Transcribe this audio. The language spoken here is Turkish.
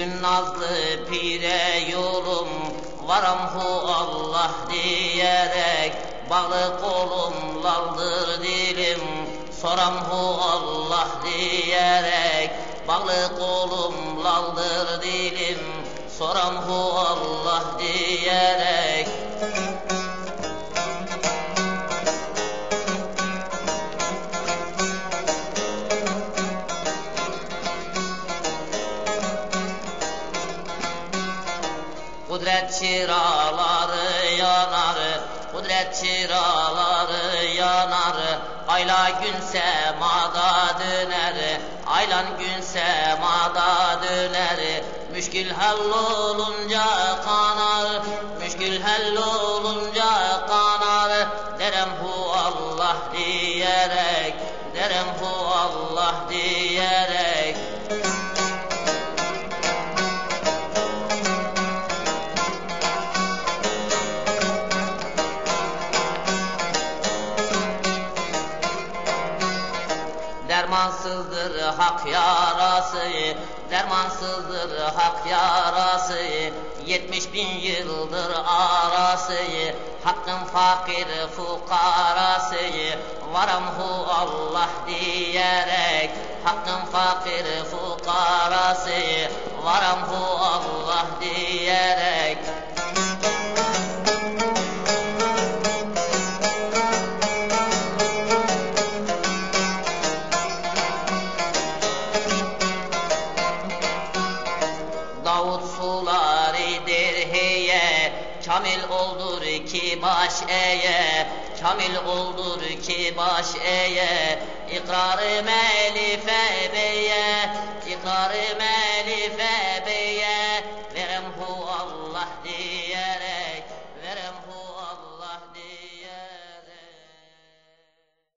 gün nazlı pire yolum Varam hu Allah diyerek Balı kolum laldır dilim. Soram hu Allah diyerek Balı kolum laldır dilim. Soram hu Allah diyerek Kudret çıraları yanar, kudret çıraları yanar. Ayla gün semada döner, aylan gün semada döner. Müşkil hallolunca kanar, müşkil hallolunca kanar. Derem hu Allah diyerek, derem hu Allah diyerek. Dermansızdır hak yarası, dermansızdır hak yarası. Yetmiş bin yıldır arası, hakkın fakir fukarası. Varam hu Allah diyerek, hakkın fakir fukarası. Varam hu Allah diyerek. Davut suları derheye Kamil oldur ki baş eye Kamil oldur ki baş eye İkrarı melife beye İkrarı